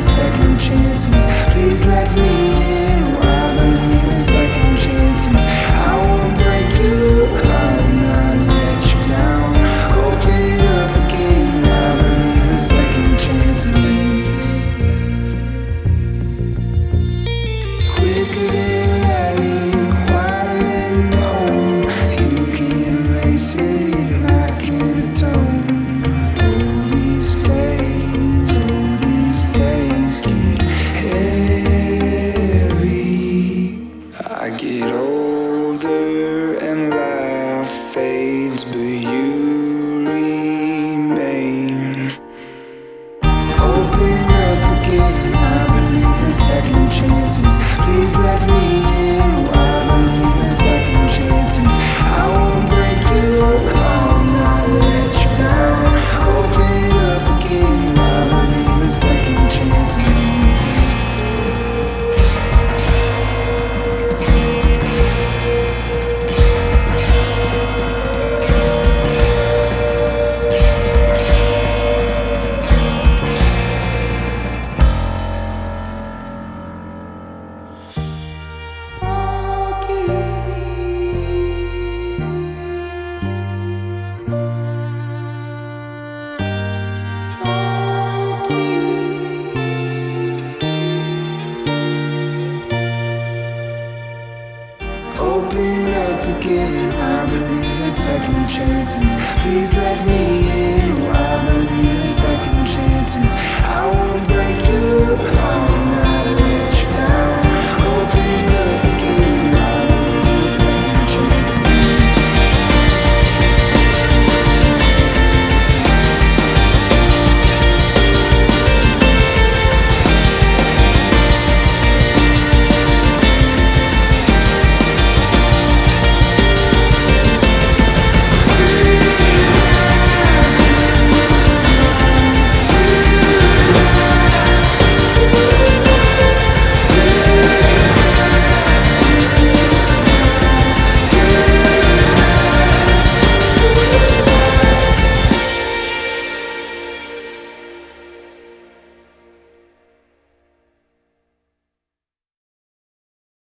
second chances. Please let me in. I believe in second chances. Please let me